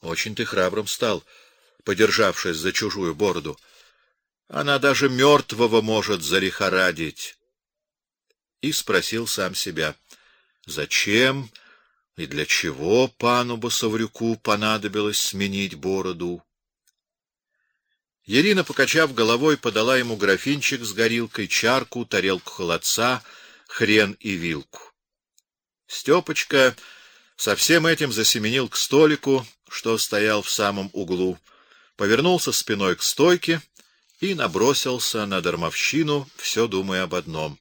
Очень ты храбрым стал, подержавшись за чужую бороду. Она даже мертвого может залихорадить. И спросил сам себя: зачем и для чего пану Басаврюку понадобилось сменить бороду? Ирина, покачав головой, подала ему графинчик с горилкой, чарку, тарелку холодца, хрен и вилку. Стёпочка со всем этим засеменил к столику, что стоял в самом углу, повернулся спиной к стойке и набросился на дармовщину, все думая об одном: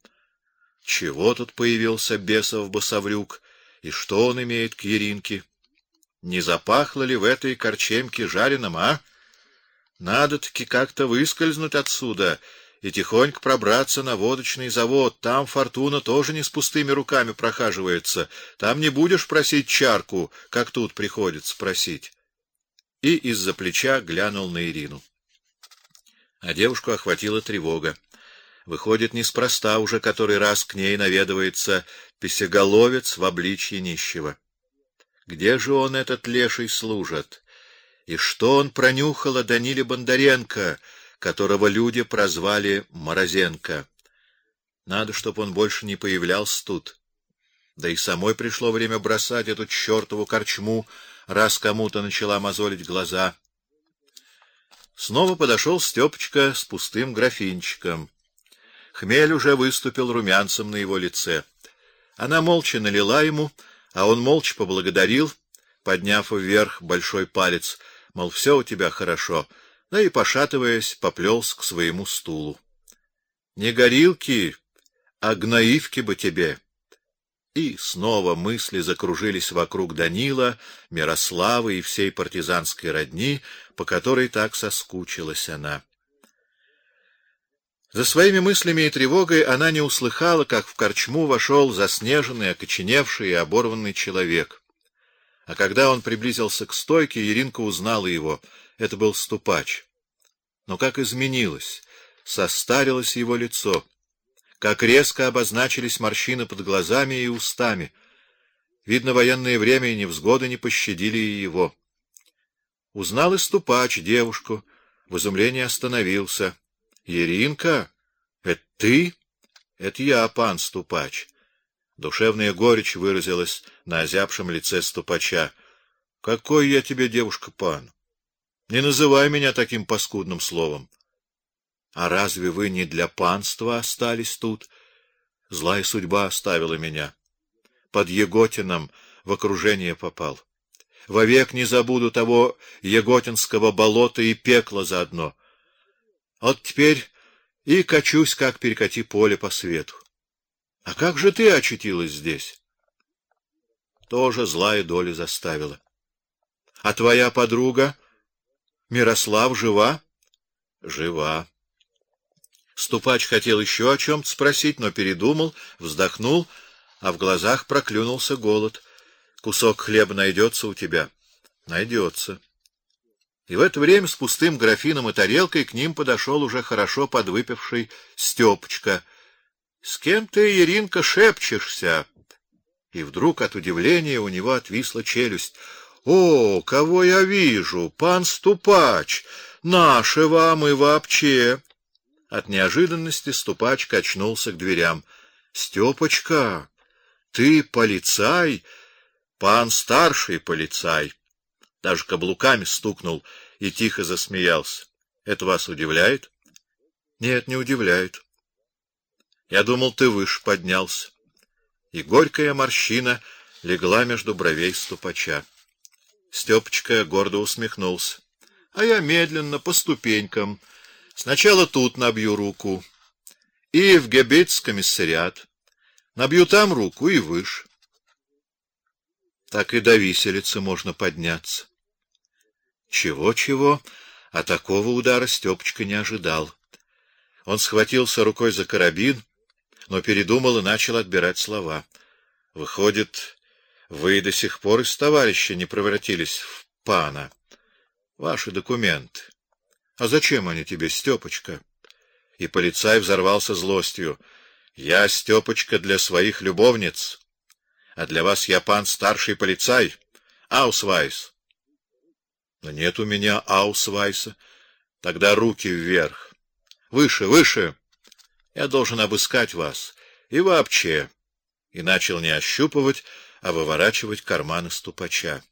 чего тут появился бесов босоврюк и что он имеет к Еринке? Не запахло ли в этой корчемке жареным, а? Надо-таки как-то выскользнуть отсюда и тихонько пробраться на водочный завод. Там Фортуна тоже не с пустыми руками прохаживается. Там не будешь просить чарку, как тут приходится просить. И из-за плеча глянул на Ирину. А девушку охватила тревога. Выходит, неспроста уже который раз к ней наведывается писеголовец в обличье нищего. Где же он этот леший служит? И что он пронюхал о Даниле Бондаренко, которого люди прозвали Морозенко? Надо, чтобы он больше не появлялся тут. Да и самой пришло время бросать эту чёртову корчму, раз кому-то начала мозолить глаза. Снова подошел Стёпочка с пустым графинчиком. Хмель уже выступил румянцем на его лице. Она молча налила ему, а он молча поблагодарил, подняв вверх большой палец мол, все у тебя хорошо, да и пошатываясь, поплелся к своему стулу. Не горилки, а гноивки бы тебе. И снова мысли закружились вокруг Данила, Мирославы и всей партизанской родни, по которой так соскучилась она. За своими мыслями и тревогой она не услыхала, как в корчму вошел заснеженный, окоченевший и оборванный человек. А когда он приблизился к стойке, Иринка узнала его. Это был ступач. Но как изменилось, состарилось его лицо, как резко обозначились морщины под глазами и устами. Видно, военное время и невзгоды не пощадили и его. Узнал и ступач девушку, в изумлении остановился. Иринка, это ты? Это я, пан ступач. Душевная горечь выразилась на озябшем лице ступача. Какой я тебе девушка, пан? Не называй меня таким паскудным словом. А разве вы не для панства остались тут? Злая судьба оставила меня. Под Еготином в окружение попал. Вовек не забуду того Еготинского болота и пекла заодно. Вот теперь и качусь, как перекати поле по свету. А как же ты очутилась здесь? Тоже злая доля заставила. А твоя подруга Мирослав жива? Жива. Ступач хотел еще о чем то спросить, но передумал, вздохнул, а в глазах проклюнулся голод. Кусок хлеба найдется у тебя? Найдется. И в это время с пустым графином и тарелкой к ним подошел уже хорошо подвыпивший Стёпочка — с кем ты, Иринка, шепчешься? И вдруг от удивления у него отвисла челюсть. О, кого я вижу, пан Ступач, наши вам и вообще. От неожиданности Ступач качнулся к дверям. Стёпочка, ты полицай, пан старший полицай. Даже каблуками стукнул и тихо засмеялся. Это вас удивляет? Нет, не удивляет. Я думал, ты выше поднялся. И горькая морщина легла между бровей ступача. Стёпочка гордо усмехнулся. А я медленно по ступенькам. Сначала тут набью руку и в Гебец комиссариат. Набью там руку и выше. Так и до виселицы можно подняться. Чего чего, а такого удара Стёпочка не ожидал. Он схватился рукой за карабин но передумал и начал отбирать слова. Выходит, вы до сих пор из товарища не превратились в пана. Ваши документы. А зачем они тебе, Стёпочка? И полицай взорвался злостью. Я Стёпочка для своих любовниц, а для вас я пан старший полицай, Аусвайс. Но нет у меня аусвайса. Тогда руки вверх. Выше, выше. Я должен обыскать вас. И вообще. И начал не ощупывать, а выворачивать карманы ступача.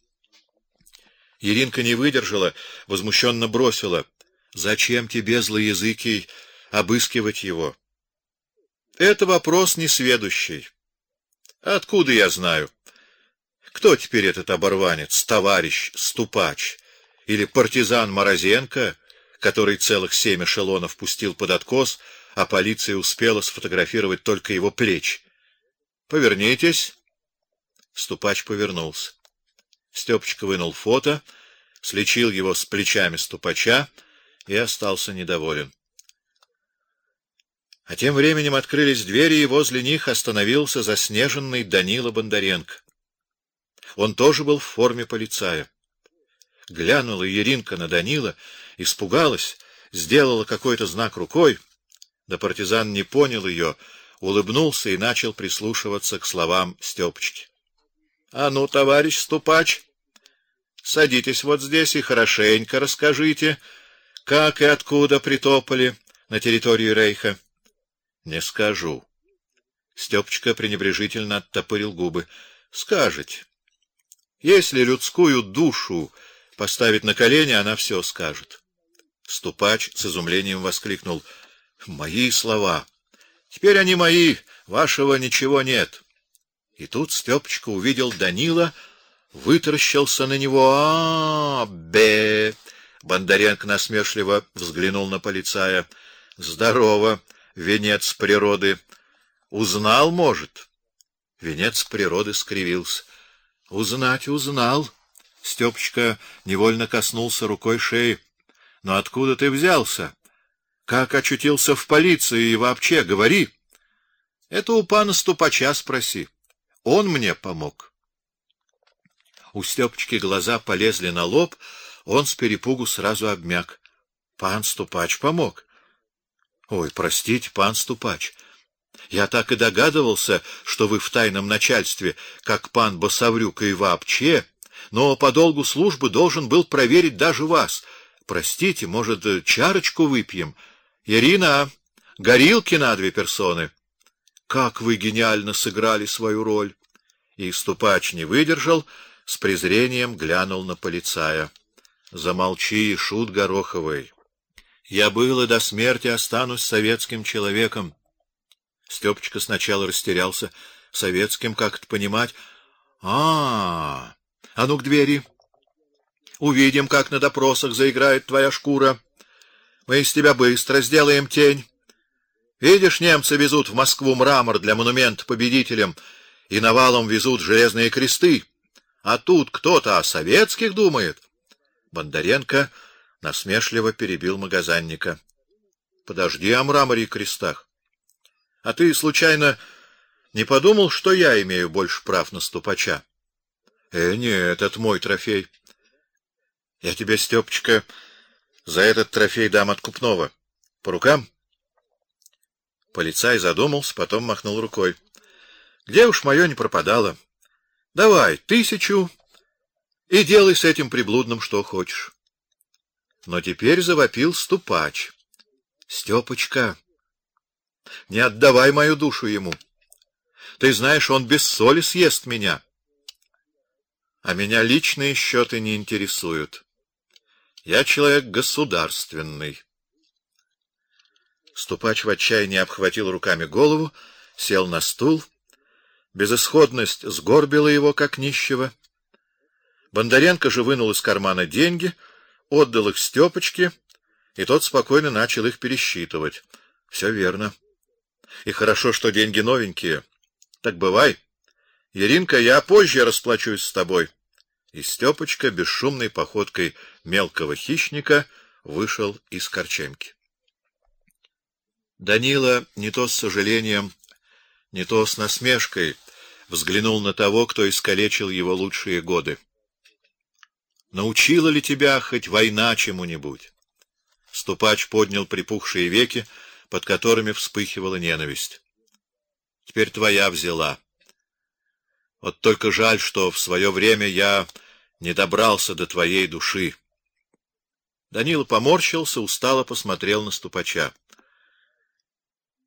Иринка не выдержала, возмущенно бросила: "Зачем тебе злоязыкий обыскивать его?" "Это вопрос несведущий. Откуда я знаю? Кто теперь этот оборванец, товарищ ступач или партизан Морозенко, который целых семь эшелонов пустил под откос, а полиция успела сфотографировать только его плечи? Повернитесь. Ступач повернулся. Стёпочка вынул фото, слечил его с плечами ступача и остался недоволен. А тем временем открылись двери, и возле них остановился заснеженный Данила Бондаренко. Он тоже был в форме полицая. Глянула Еринка на Данила, испугалась, сделала какой-то знак рукой. Да партизан не понял ее, улыбнулся и начал прислушиваться к словам Стёпочки. А ну, товарищ ступач, садитесь вот здесь и хорошенько расскажите, как и откуда притопали на территорию рейха. Не скажу. Стёпочка пренебрежительно оттопырил губы. Скажете. Если людскую душу поставить на колени, она все скажет. Ступач с изумлением воскликнул: "Мои слова! Теперь они мои, вашего ничего нет". И тут Стёпочка увидел Данила, вытаращился на него. А, бе! Бондаренко насмешливо взглянул на полицая. Здорово, венец природы. Узнал, может? Венец природы скривился. Узнать узнал. Стёпочка невольно коснулся рукой шеи. Но откуда ты взялся? Как очутился в полиции и вообще, говори. Это у пана ступача спроси. Он мне помог. У Стёпочки глаза полезли на лоб, он с перепугу сразу обмяк. Пан Ступач помог. Ой, простите, пан Ступач. Я так и догадывался, что вы в тайном начальстве, как пан Босаврюк и вообще, но по долгу службы должен был проверить даже вас. Простите, может, чарочку выпьем? Ирина, горилки на две персоны. Как вы гениально сыграли свою роль. И ступач не выдержал, с презрением глянул на полицая. Замолчи, шут гороховый. Я был и до смерти останусь советским человеком. Стёпочка сначала растерялся. Советским, как это понимать? А, -а, -а. а ну к двери. Увидим, как на допросах заиграет твоя шкура. Мы из тебя быстро сделаем тень. Видишь, немцы везут в Москву мрамор для монумента победителям и навалом везут железные кресты. А тут кто-то о советских думает. Бондаренко насмешливо перебил магазинника. Подожди о мраморе и крестах. А ты случайно не подумал, что я имею больше прав на ступача? Э, нет, это мой трофей. Я тебе, Стёпочка, за этот трофей дам откупного. По рукам? Полицай задумался, потом махнул рукой. Где уж мое не пропадало? Давай тысячу и делай с этим приблудным что хочешь. Но теперь завопил ступач. Стёпочка, не отдавай мою душу ему. Ты знаешь, он без соли съест меня. А меня личные счеты не интересуют. Я человек государственный. Ступач в отчаянии обхватил руками голову, сел на стул. Безысходность сгорбила его как нищего. Бондаренко же вынул из кармана деньги, отдал их Стёпочке, и тот спокойно начал их пересчитывать. Все верно. И хорошо, что деньги новенькие. Так бывай. Еринка, я позже расплачусь с тобой. И Стёпочка бесшумной походкой мелкого хищника вышел из корчемки. Данила не то с сожалением, не то с насмешкой взглянул на того, кто искалечил его лучшие годы. Научила ли тебя хоть война чему-нибудь? Ступач поднял припухшие веки, под которыми вспыхивала ненависть. Теперь твоя взяла. Вот только жаль, что в свое время я не добрался до твоей души. Данила поморщился, устало посмотрел на ступача.